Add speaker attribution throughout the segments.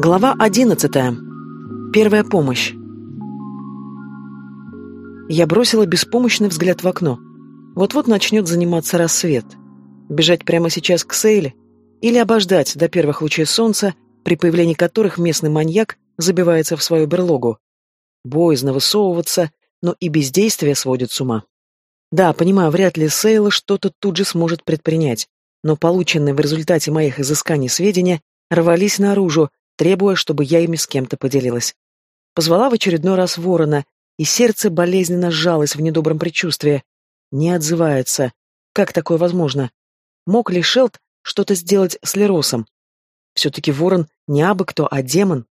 Speaker 1: Глава одиннадцатая. Первая помощь. Я бросила беспомощный взгляд в окно. Вот-вот начнет заниматься рассвет. Бежать прямо сейчас к Сейле? Или обождать до первых лучей солнца, при появлении которых местный маньяк забивается в свою берлогу? Боязно высовываться, но и бездействие сводит с ума. Да, понимаю, вряд ли Сейла что-то тут же сможет предпринять, но полученные в результате моих изысканий сведения рвались наружу, требуя, чтобы я ими с кем-то поделилась. Позвала в очередной раз ворона, и сердце болезненно сжалось в недобром предчувствии. Не отзывается. Как такое возможно? Мог ли Шелд что-то сделать с Леросом? Все-таки ворон не абы кто, а демон.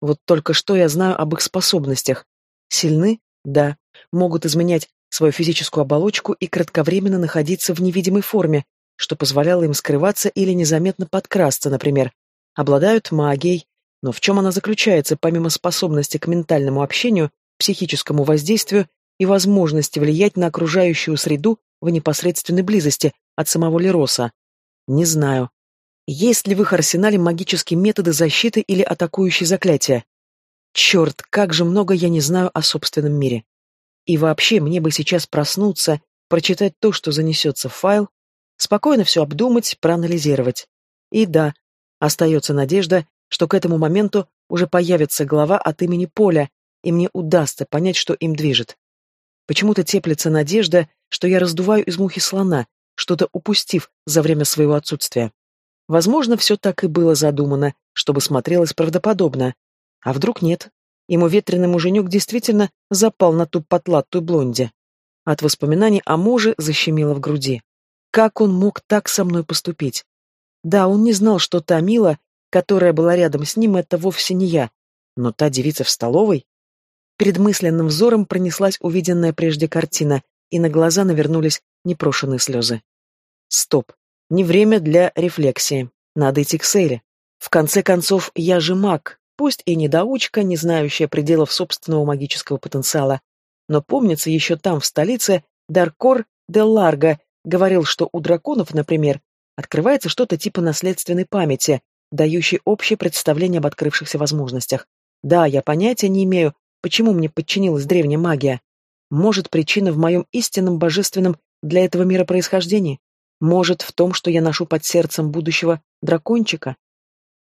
Speaker 1: Вот только что я знаю об их способностях. Сильны? Да. Могут изменять свою физическую оболочку и кратковременно находиться в невидимой форме, что позволяло им скрываться или незаметно подкрасться, например. Обладают магией, но в чем она заключается, помимо способности к ментальному общению, психическому воздействию и возможности влиять на окружающую среду в непосредственной близости от самого Лероса? Не знаю. Есть ли в их арсенале магические методы защиты или атакующие заклятия? Черт, как же много я не знаю о собственном мире. И вообще, мне бы сейчас проснуться, прочитать то, что занесется в файл, спокойно все обдумать, проанализировать. И да, остается надежда, что к этому моменту уже появится глава от имени Поля, и мне удастся понять, что им движет. Почему-то теплится надежда, что я раздуваю из мухи слона, что-то упустив за время своего отсутствия. Возможно, все так и было задумано, чтобы смотрелось правдоподобно. А вдруг нет? Ему ветреный муженек действительно запал на ту потлатую блонде. От воспоминаний о муже защемило в груди. Как он мог так со мной поступить? Да, он не знал, что та Мила, которая была рядом с ним, это вовсе не я. Но та девица в столовой... Перед мысленным взором пронеслась увиденная прежде картина, и на глаза навернулись непрошенные слезы. Стоп. Не время для рефлексии. Надо идти к Сейле. В конце концов, я же маг, пусть и недоучка, не знающая пределов собственного магического потенциала. Но помнится, еще там, в столице, Даркор де Ларго говорил, что у драконов, например, открывается что-то типа наследственной памяти, дающей общее представление об открывшихся возможностях. Да, я понятия не имею, почему мне подчинилась древняя магия. Может, причина в моем истинном божественном для этого мира происхождении? Может, в том, что я ношу под сердцем будущего дракончика?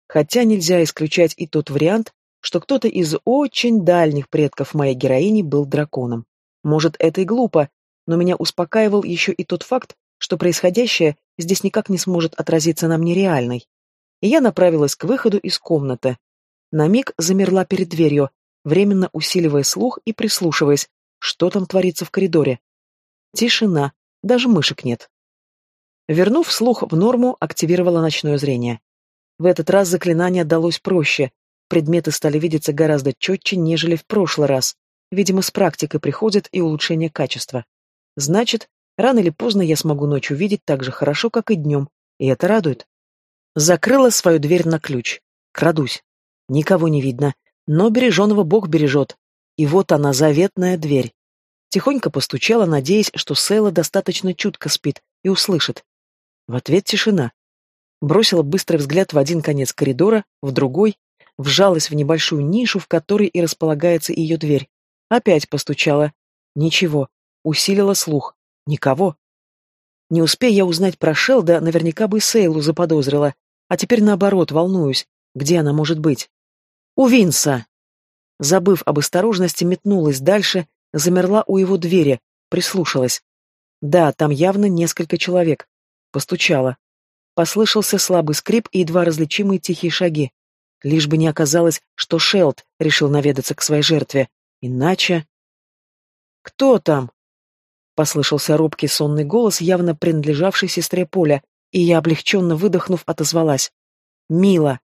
Speaker 1: Хотя нельзя исключать и тот вариант, что кто-то из очень дальних предков моей героини был драконом. Может, это и глупо, но меня успокаивал еще и тот факт, что происходящее здесь никак не сможет отразиться на мне реальной. И я направилась к выходу из комнаты. На миг замерла перед дверью, временно усиливая слух и прислушиваясь, что там творится в коридоре. Тишина, даже мышек нет. Вернув слух в норму, активировала ночное зрение. В этот раз заклинание далось проще, предметы стали видеться гораздо четче, нежели в прошлый раз. Видимо, с практикой приходит и улучшение качества. Значит, рано или поздно я смогу ночью видеть так же хорошо, как и днем, и это радует. Закрыла свою дверь на ключ. Крадусь. Никого не видно, но береженого Бог бережет. И вот она, заветная дверь. Тихонько постучала, надеясь, что Сейла достаточно чутко спит и услышит. В ответ тишина. Бросила быстрый взгляд в один конец коридора, в другой, вжалась в небольшую нишу, в которой и располагается ее дверь. Опять постучала. Ничего. Усилила слух. Никого. Не успея я узнать про Шелда, наверняка бы Сейлу заподозрила. А теперь наоборот, волнуюсь. Где она может быть? У Винса! Забыв об осторожности, метнулась дальше, замерла у его двери, прислушалась. Да, там явно несколько человек. Постучала. Послышался слабый скрип и едва различимые тихие шаги. Лишь бы не оказалось, что Шелд решил наведаться к своей жертве. Иначе... «Кто там?» Послышался робкий сонный голос, явно принадлежавший сестре Поля, и я, облегченно выдохнув, отозвалась. «Мила!»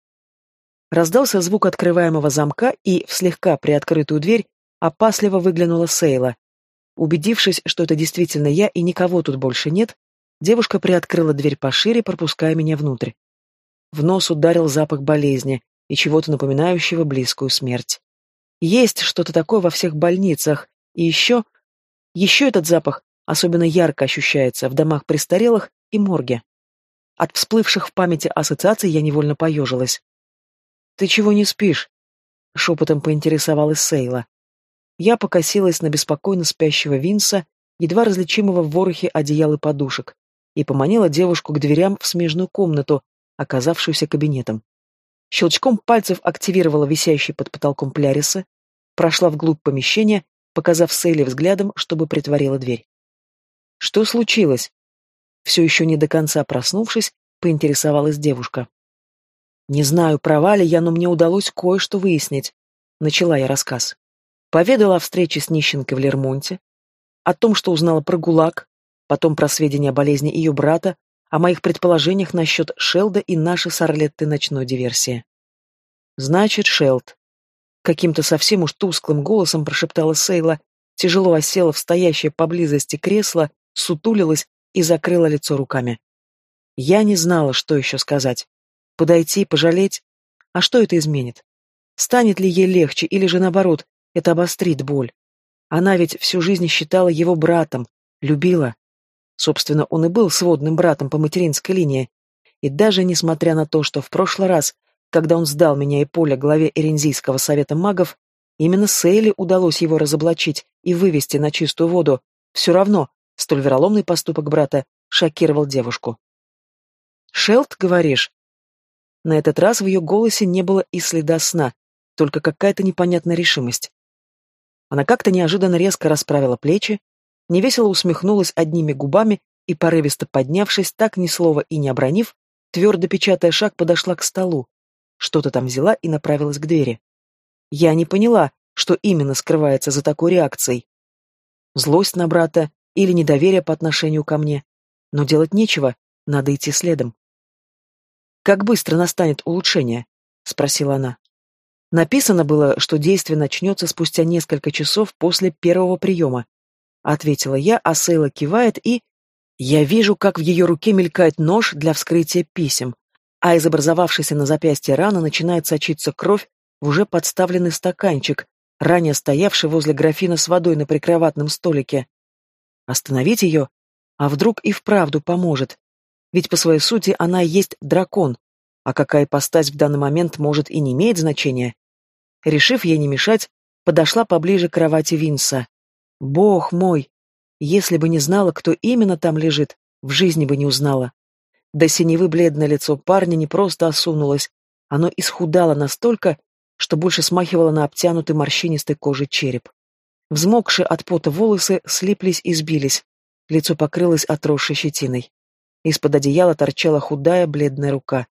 Speaker 1: Раздался звук открываемого замка, и в слегка приоткрытую дверь опасливо выглянула Сейла. Убедившись, что это действительно я и никого тут больше нет, Девушка приоткрыла дверь пошире, пропуская меня внутрь. В нос ударил запах болезни и чего-то напоминающего близкую смерть. Есть что-то такое во всех больницах, и еще... Еще этот запах особенно ярко ощущается в домах престарелых и морге. От всплывших в памяти ассоциаций я невольно поежилась. «Ты чего не спишь?» — шепотом поинтересовалась Сейла. Я покосилась на беспокойно спящего Винса, едва различимого в ворохе одеял и подушек, и поманила девушку к дверям в смежную комнату, оказавшуюся кабинетом. Щелчком пальцев активировала висящий под потолком плярисы, прошла вглубь помещения, показав Сейле взглядом, чтобы притворила дверь. «Что случилось?» Все еще не до конца проснувшись, поинтересовалась девушка. «Не знаю, права ли я, но мне удалось кое-что выяснить», — начала я рассказ. Поведала о встрече с нищенкой в Лермонте, о том, что узнала про ГУЛАГ, потом про сведения о болезни ее брата, о моих предположениях насчет Шелда и нашей с Орлеттой ночной диверсии. «Значит, Шелд», — каким-то совсем уж тусклым голосом прошептала Сейла, тяжело осела в стоящее поблизости кресло, сутулилась и закрыла лицо руками. Я не знала, что еще сказать. Подойти, пожалеть? А что это изменит? Станет ли ей легче, или же наоборот, это обострит боль? Она ведь всю жизнь считала его братом, любила. Собственно, он и был сводным братом по материнской линии. И даже несмотря на то, что в прошлый раз, когда он сдал меня и Поля главе Эрензийского совета магов, именно Сейли удалось его разоблачить и вывести на чистую воду, все равно столь вероломный поступок брата шокировал девушку. «Шелд, говоришь?» На этот раз в ее голосе не было и следа сна, только какая-то непонятная решимость. Она как-то неожиданно резко расправила плечи, невесело усмехнулась одними губами и, порывисто поднявшись, так ни слова и не обронив, твердо печатая шаг, подошла к столу, что-то там взяла и направилась к двери. Я не поняла, что именно скрывается за такой реакцией. Злость на брата или недоверие по отношению ко мне. Но делать нечего, надо идти следом. «Как быстро настанет улучшение?» — спросила она. Написано было, что действие начнется спустя несколько часов после первого приема. Ответила я, а Сейла кивает и... Я вижу, как в ее руке мелькает нож для вскрытия писем, а из образовавшейся на запястье раны начинает сочиться кровь в уже подставленный стаканчик, ранее стоявший возле графина с водой на прикроватном столике. Остановить ее? А вдруг и вправду поможет? Ведь по своей сути она и есть дракон, а какая ипостась в данный момент может и не имеет значения. Решив ей не мешать, подошла поближе к кровати Винса. Бог мой! Если бы не знала, кто именно там лежит, в жизни бы не узнала. До синевы бледное лицо парня не просто осунулось, оно исхудало настолько, что больше смахивало на обтянутый морщинистой кожей череп. Взмокшие от пота волосы слиплись и сбились, лицо покрылось отросшей щетиной. Из-под одеяла торчала худая бледная рука.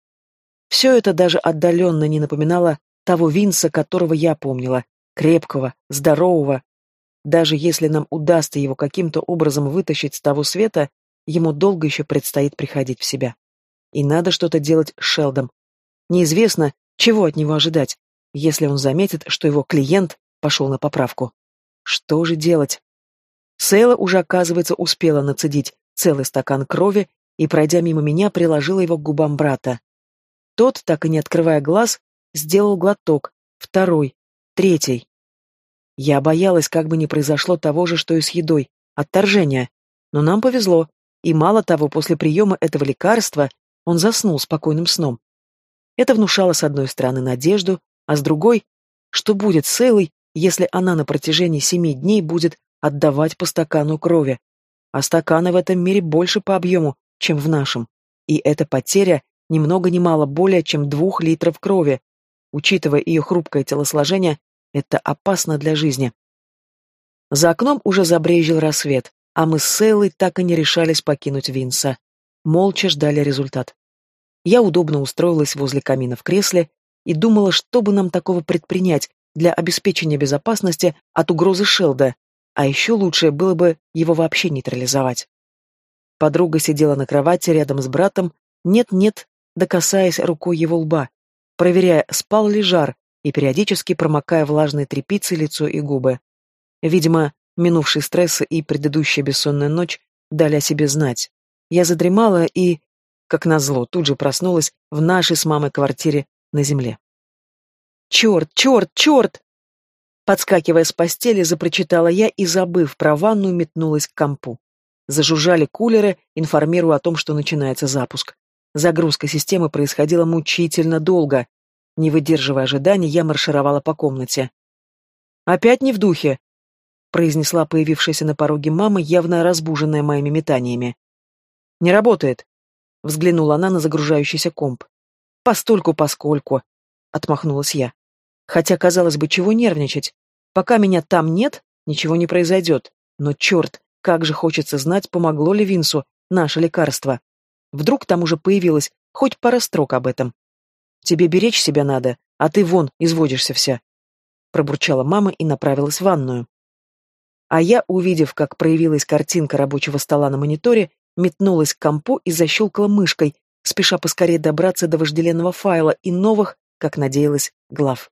Speaker 1: Все это даже отдаленно не напоминало того Винса, которого я помнила, крепкого, здорового. Даже если нам удастся его каким-то образом вытащить с того света, ему долго еще предстоит приходить в себя. И надо что-то делать с Шелдом. Неизвестно, чего от него ожидать, если он заметит, что его клиент пошел на поправку. Что же делать? Сейла уже, оказывается, успела нацедить целый стакан крови и, пройдя мимо меня, приложила его к губам брата. Тот, так и не открывая глаз, сделал глоток, второй, третий. Я боялась, как бы не произошло того же, что и с едой, отторжения. Но нам повезло, и мало того, после приема этого лекарства он заснул спокойным сном. Это внушало с одной стороны надежду, а с другой, что будет с Эйлой, если она на протяжении семи дней будет отдавать по стакану крови. А стаканы в этом мире больше по объему, чем в нашем. И эта потеря ни много ни мало более чем двух литров крови. Учитывая ее хрупкое телосложение, это опасно для жизни. За окном уже забрежил рассвет, а мы с Сейлой так и не решались покинуть Винса. Молча ждали результат. Я удобно устроилась возле камина в кресле и думала, что бы нам такого предпринять, для обеспечения безопасности от угрозы Шелда, а еще лучше было бы его вообще нейтрализовать. Подруга сидела на кровати рядом с братом, нет-нет, докасаясь рукой его лба, проверяя, спал ли жар, и периодически промокая влажной тряпицей лицо и губы. Видимо, минувший стресс и предыдущая бессонная ночь дали о себе знать. Я задремала и, как назло, тут же проснулась в нашей с мамой квартире на земле. «Черт, черт, черт!» Подскакивая с постели, запрочитала я и, забыв про ванну, метнулась к компу. Зажужжали кулеры, информируя о том, что начинается запуск. Загрузка системы происходила мучительно долго. Не выдерживая ожиданий, я маршировала по комнате. «Опять не в духе», — произнесла появившаяся на пороге мама, явно разбуженная моими метаниями. «Не работает», — взглянула она на загружающийся комп. «Постольку-поскольку», — отмахнулась я. «Хотя, казалось бы, чего нервничать? Пока меня там нет, ничего не произойдет. Но черт, как же хочется знать, помогло ли Винсу наше лекарство. Вдруг там уже появилось хоть пара строк об этом. Тебе беречь себя надо, а ты вон изводишься вся. Пробурчала мама и направилась в ванную. А я, увидев, как проявилась картинка рабочего стола на мониторе, метнулась к компу и защелкала мышкой, спеша поскорее добраться до вожделенного файла и новых, как надеялась, глав.